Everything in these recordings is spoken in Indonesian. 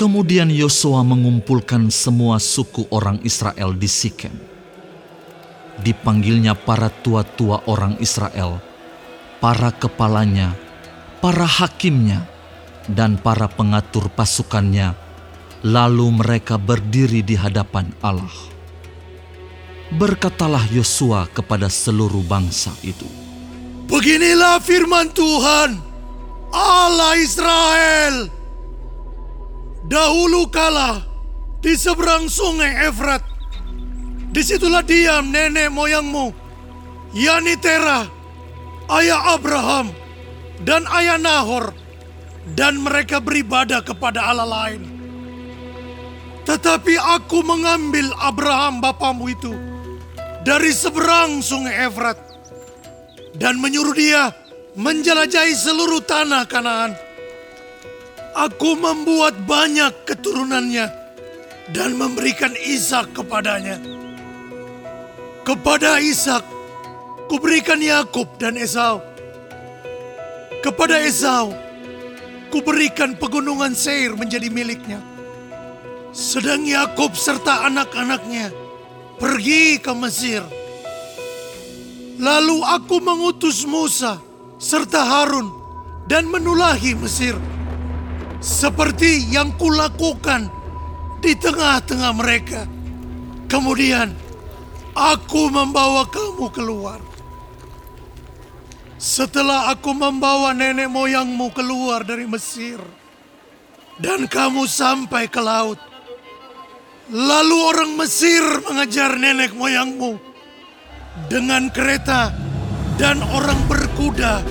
Kemudian Yosua mengumpulkan semua suku orang Israel di Sikem. Dipanggilnya para tua-tua orang Israel, para kepalanya, para hakimnya, dan para pengatur pasukannya. Lalu mereka berdiri di hadapan Allah. Berkatalah Yosua kepada seluruh bangsa itu. Beginilah firman Tuhan, Allah Israel. Dahulu kala di seberang sungai Efrat, di situlah diam nenek moyangmu, yakni Tera, ayah Abraham, dan ayah Nahor, dan mereka beribadah kepada Allah lain. Tetapi aku mengambil Abraham bapamu itu dari seberang sungai Efrat dan menyuruh dia menjelajahi seluruh tanah Kanaan Aku membuat banyak keturunannya dan memberikan Ishak kepadanya. Kepada Ishak, kuberikan Yakub dan Esau. Kepada Esau, kuberikan pegunungan Seir menjadi miliknya. Sedang Yakub serta anak-anaknya pergi ke Mesir. Lalu aku mengutus Musa serta Harun dan menulahi Mesir seperti yang kulakukan di tengah-tengah mereka. Kemudian aku membawa kamu keluar. Setelah aku membawa nenek moyangmu keluar dari Mesir, dan kamu sampai ke laut, lalu orang Mesir mengejar nenek moyangmu dengan kereta dan orang berkuda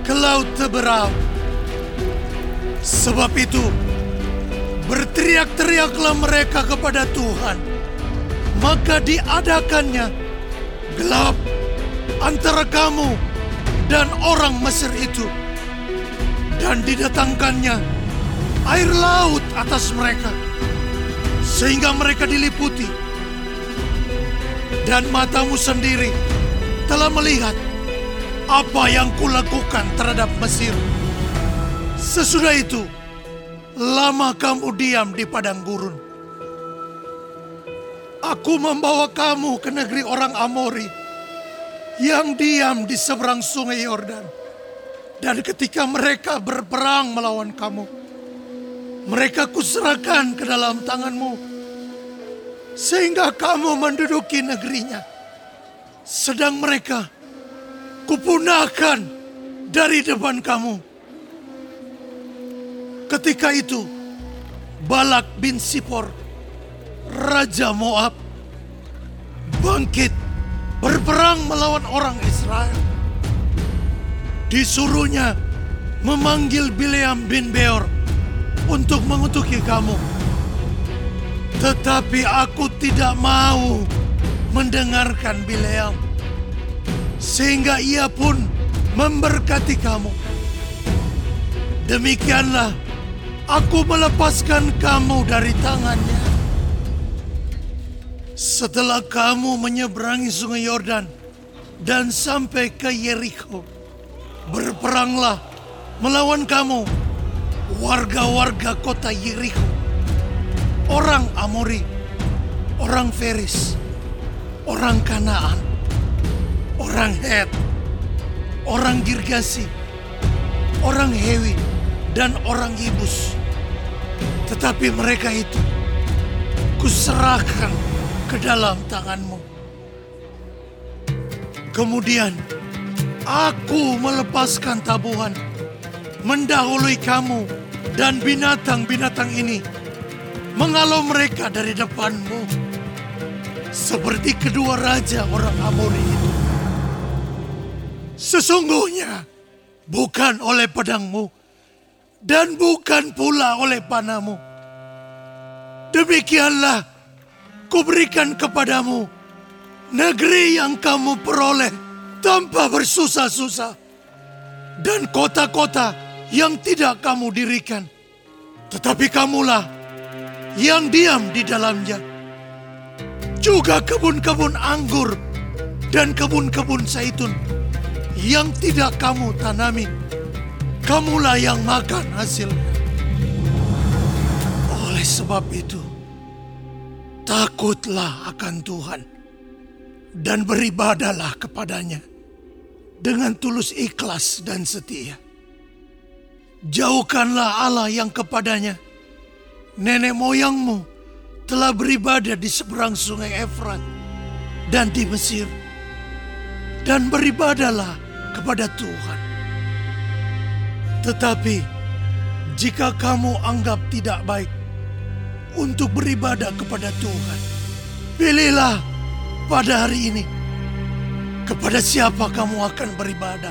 ke laut Teberau Sebab itu, berteriak-teriaklah mereka kepada Tuhan. Maka diadakannya gelap antara kamu dan orang Mesir itu. Dan didatangkannya air laut atas mereka. Sehingga mereka diliputi. Dan matamu sendiri telah melihat apa yang kulakukan terhadap Mesir. Sesudah itu, lama kamu diam di padang gurun. Aku membawa kamu ke negeri orang Amori yang diam di seberang sungai Yordan. Dan ketika mereka berperang melawan kamu, mereka kuserahkan ke dalam tanganmu. Sehingga kamu menduduki negerinya. Sedang mereka kupunahkan dari depan kamu Ketika itu, Balak bin Sipor, Raja Moab, bangkit berperang melawan orang Israel. Disuruhnya memanggil Bileam bin Beor untuk mengutuki kamu. Tetapi aku tidak mau mendengarkan Bileam. Sehingga ia pun memberkati kamu. Demikianlah Aku melepaskan kamu dari tangannya. Setelah kamu menyeberangi sungai Yordan dan sampai ke Yeriko, berperanglah melawan kamu warga-warga kota Yeriko, orang Amori, orang Feris, orang Kanaan, orang Het, orang Girgasi, orang Hewi, dan orang Yebus tetapi mereka itu kuserahkan ke dalam tanganmu. Kemudian aku melepaskan tabuhan, mendahului kamu dan binatang-binatang ini, mengalau mereka dari depanmu. Seperti kedua raja orang Amori itu. Sesungguhnya bukan oleh pedangmu, dan bukan pula oleh panamu. Demikianlah kuberikan kepadamu negeri yang kamu peroleh tanpa bersusah-susah dan kota-kota yang tidak kamu dirikan. Tetapi kamulah yang diam di dalamnya. Juga kebun-kebun anggur dan kebun-kebun zaitun yang tidak kamu tanami kamulah yang makan hasilnya. Oleh sebab itu, takutlah akan Tuhan dan beribadalah kepadanya dengan tulus ikhlas dan setia. Jauhkanlah Allah yang kepadanya nenek moyangmu telah beribadah di seberang sungai Efrat dan di Mesir. Dan beribadalah kepada Tuhan. Tetapi jika kamu anggap tidak baik untuk beribadah kepada Tuhan, pilihlah pada hari ini kepada siapa kamu akan beribadah.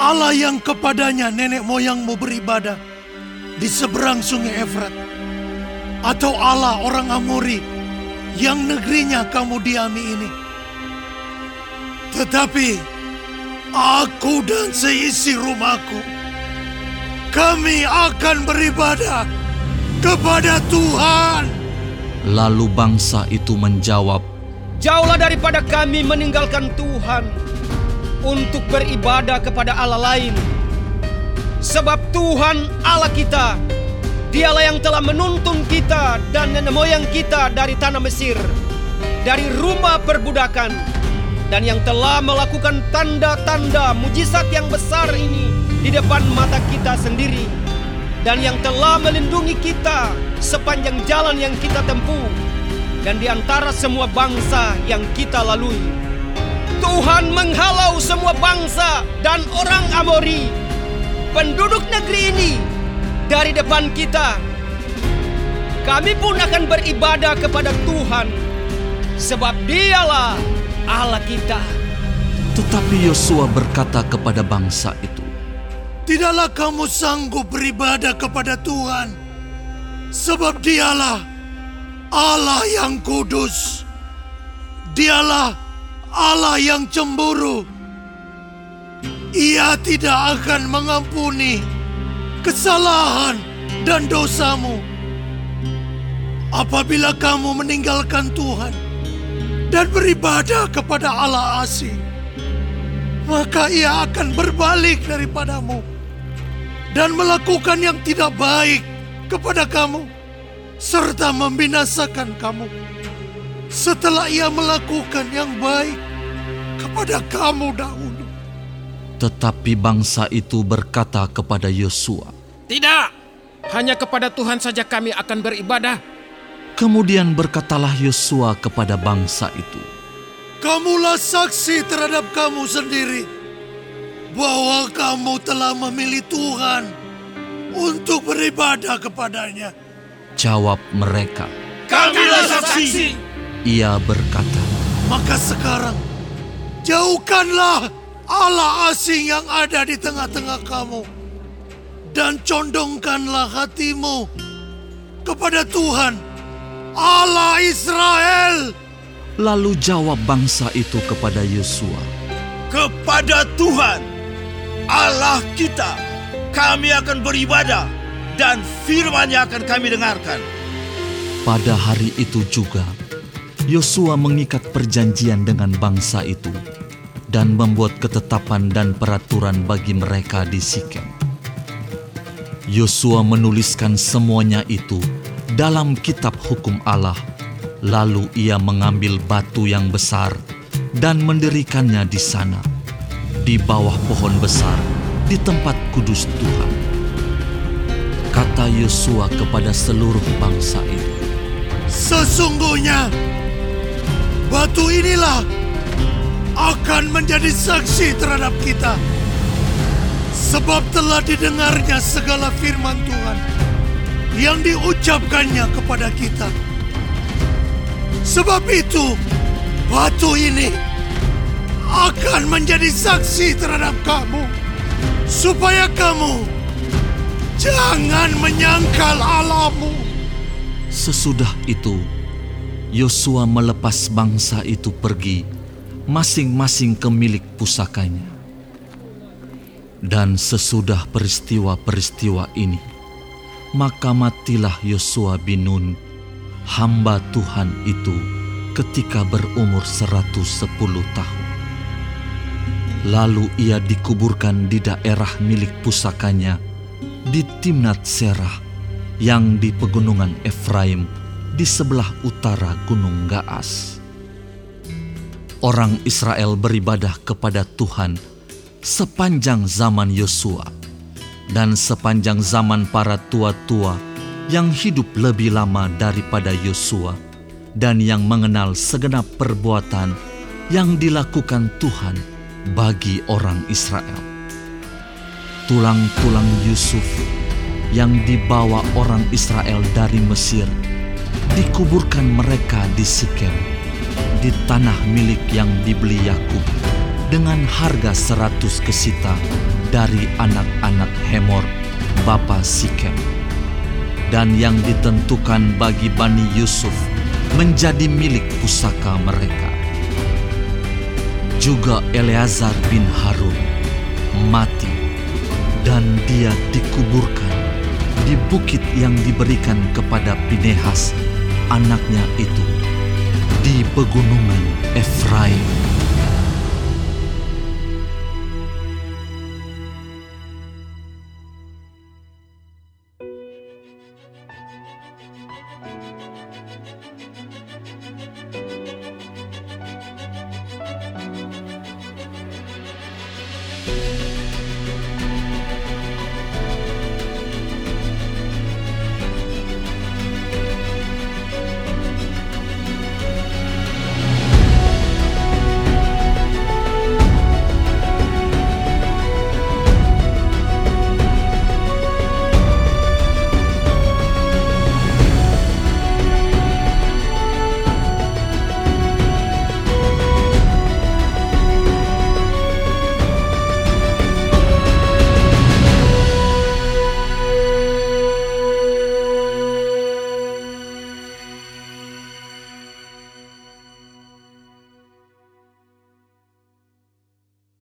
Allah yang kepadanya nenek moyangmu beribadah di seberang sungai Efrat. Atau Allah orang Amori yang negerinya kamu diami ini. Tetapi aku dan seisi rumahku, kami akan beribadah kepada Tuhan. Lalu bangsa itu menjawab, Jauhlah daripada kami meninggalkan Tuhan untuk beribadah kepada Allah lain. Sebab Tuhan Allah kita, dialah yang telah menuntun kita dan nenek moyang kita dari tanah Mesir, dari rumah perbudakan, dan yang telah melakukan tanda-tanda mujizat yang besar ini di depan mata kita sendiri, dan yang telah melindungi kita sepanjang jalan yang kita tempuh, dan di antara semua bangsa yang kita lalui. Tuhan menghalau semua bangsa dan orang Amori penduduk negeri ini dari depan kita. Kami pun akan beribadah kepada Tuhan, sebab Dialah Allah kita. tetapi Yosua berkata kepada bangsa itu, Tidaklah kamu sanggup beribadah kepada Tuhan, sebab Dialah Allah yang kudus. Dialah Allah yang cemburu. Ia tidak akan mengampuni kesalahan dan dosamu. Apabila kamu meninggalkan Tuhan dan beribadah kepada Allah asing, maka ia akan berbalik daripadamu dan melakukan yang tidak baik kepada kamu serta membinasakan kamu setelah ia melakukan yang baik kepada kamu dahulu. tetapi bangsa itu berkata kepada Yosua. Tidak, hanya kepada Tuhan saja kami akan beribadah. Kemudian berkatalah Yosua kepada bangsa itu, Kamulah saksi terhadap kamu sendiri bahwa kamu telah memilih Tuhan untuk beribadah kepadanya. jawab mereka. Kamilah saksi. Ia berkata, Maka sekarang jauhkanlah Allah asing yang ada di tengah-tengah kamu dan condongkanlah hatimu kepada Tuhan Allah Israel. Lalu jawab bangsa itu kepada Yosua, kepada Tuhan Allah kita kami akan beribadah dan firman-Nya akan kami dengarkan. Pada hari itu juga, Yosua mengikat perjanjian dengan bangsa itu dan membuat ketetapan dan peraturan bagi mereka di Sikem. Yosua menuliskan semuanya itu dalam kitab hukum Allah, lalu ia mengambil batu yang besar dan mendirikannya di sana, di bawah pohon besar, di tempat kudus Tuhan. Kata Yosua kepada seluruh bangsa itu, Sesungguhnya batu inilah akan menjadi saksi terhadap kita. Sebab telah didengarnya segala firman Tuhan yang diucapkannya kepada kita. Sebab itu batu ini akan menjadi saksi terhadap kamu. Supaya kamu jangan menyangkal Allahmu. Sesudah itu, Yosua melepas bangsa itu pergi, masing-masing ke milik pusakanya. Dan sesudah peristiwa-peristiwa ini, maka matilah Yosua bin Nun, hamba Tuhan itu, ketika berumur 110 tahun. Lalu ia dikuburkan di daerah milik pusakanya di Timnat Serah, yang di pegunungan Efraim di sebelah utara Gunung Gaas. Orang Israel beribadah kepada Tuhan sepanjang zaman Yosua dan sepanjang zaman para tua-tua yang hidup lebih lama daripada Yosua dan yang mengenal segenap perbuatan yang dilakukan Tuhan bagi orang Israel. Tulang-tulang Yusuf yang dibawa orang Israel dari Mesir dikuburkan mereka di Sikem, di tanah milik yang dibeli Yakub dengan harga seratus kesita dari anak-anak Hemor, bapa Sikem. Dan yang ditentukan bagi Bani Yusuf menjadi milik pusaka mereka. Juga Eleazar bin Harun mati dan dia dikuburkan di bukit yang diberikan kepada Pinehas anaknya itu di pegunungan Efraim.